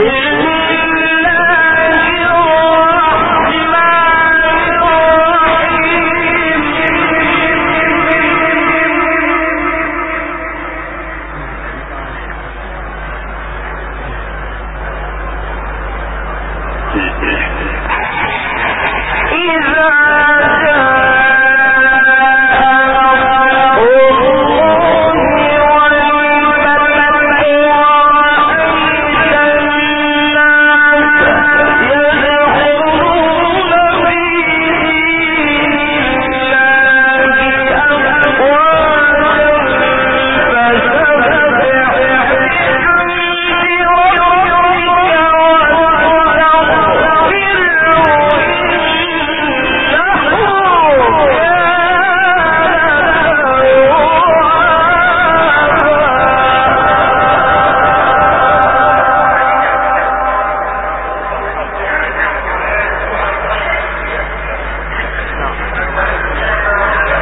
Yeah.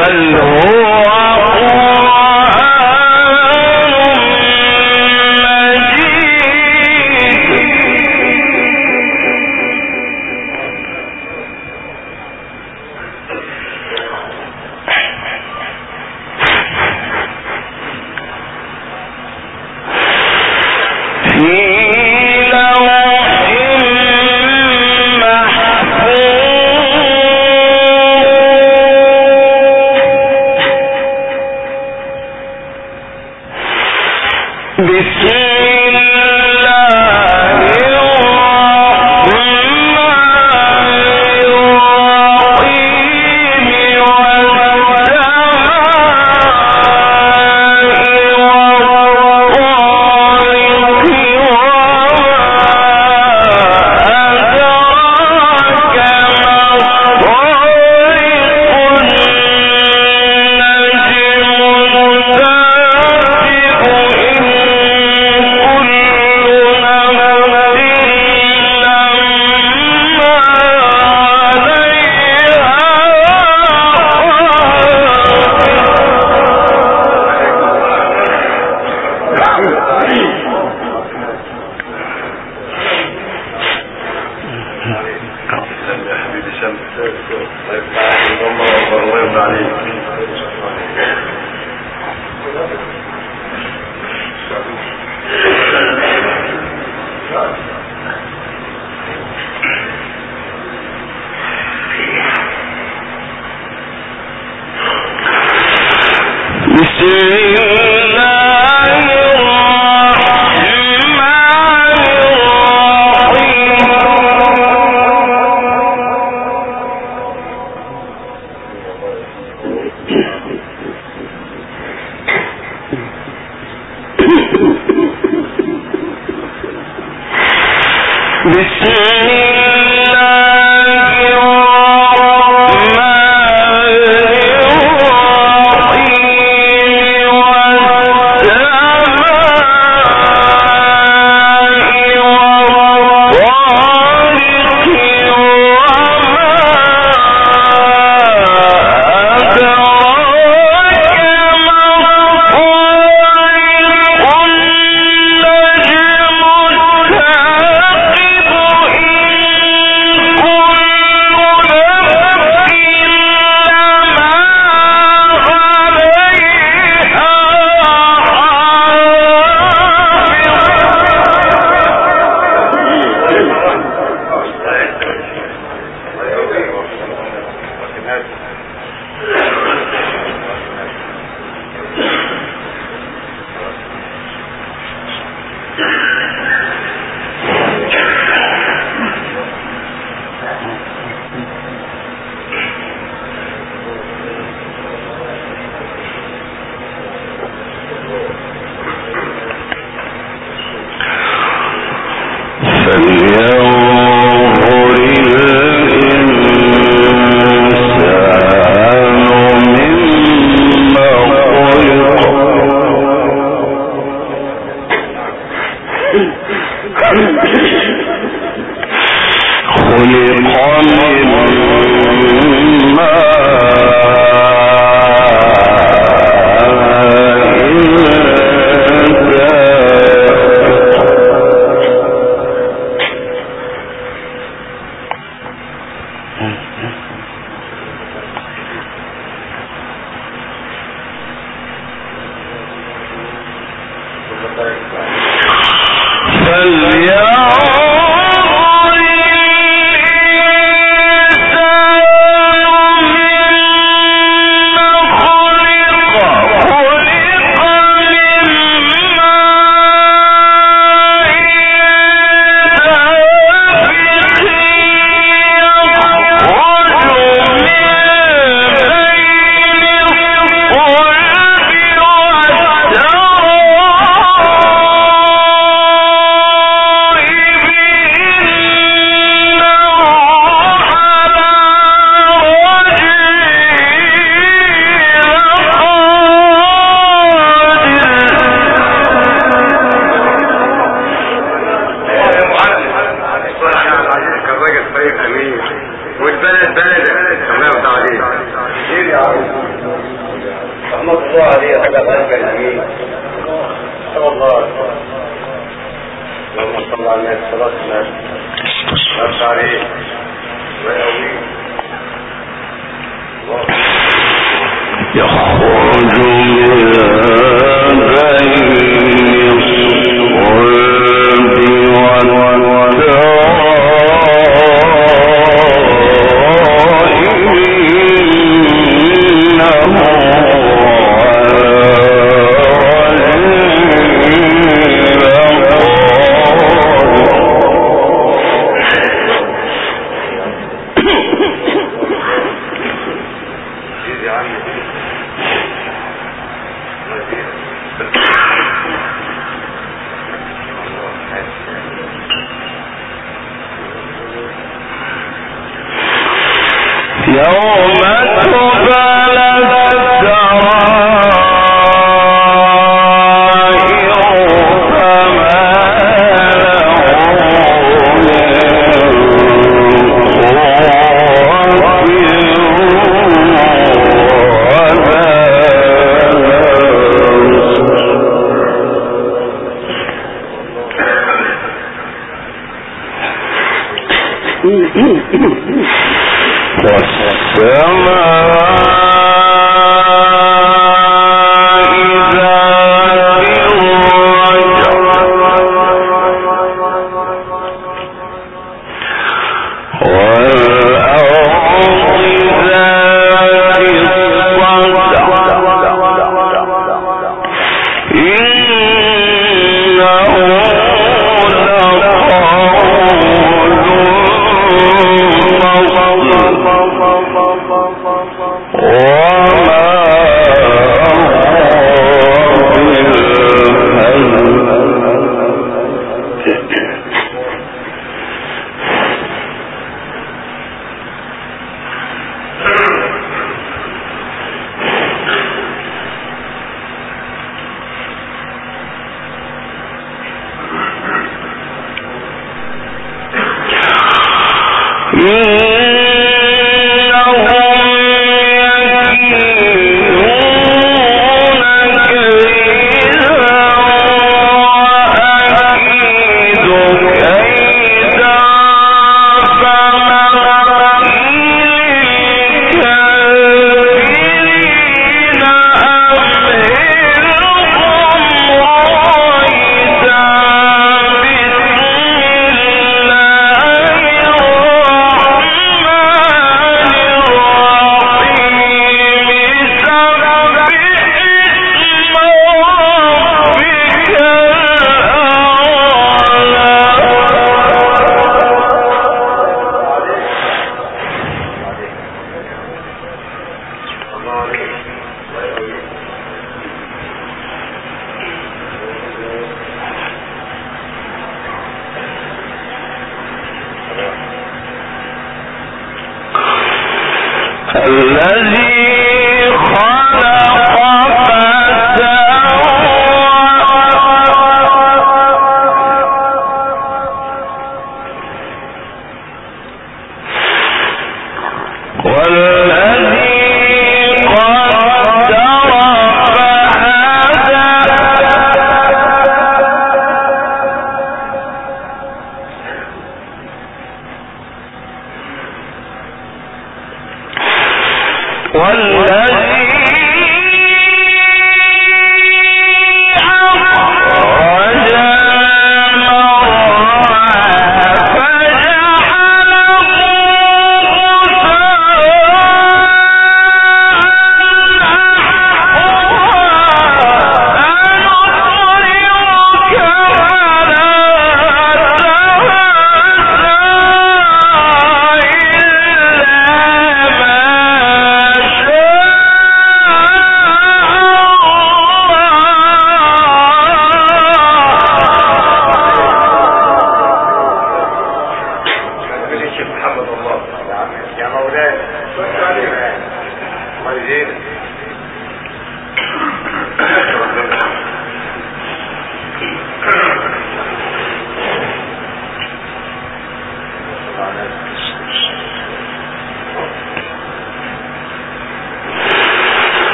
بل هو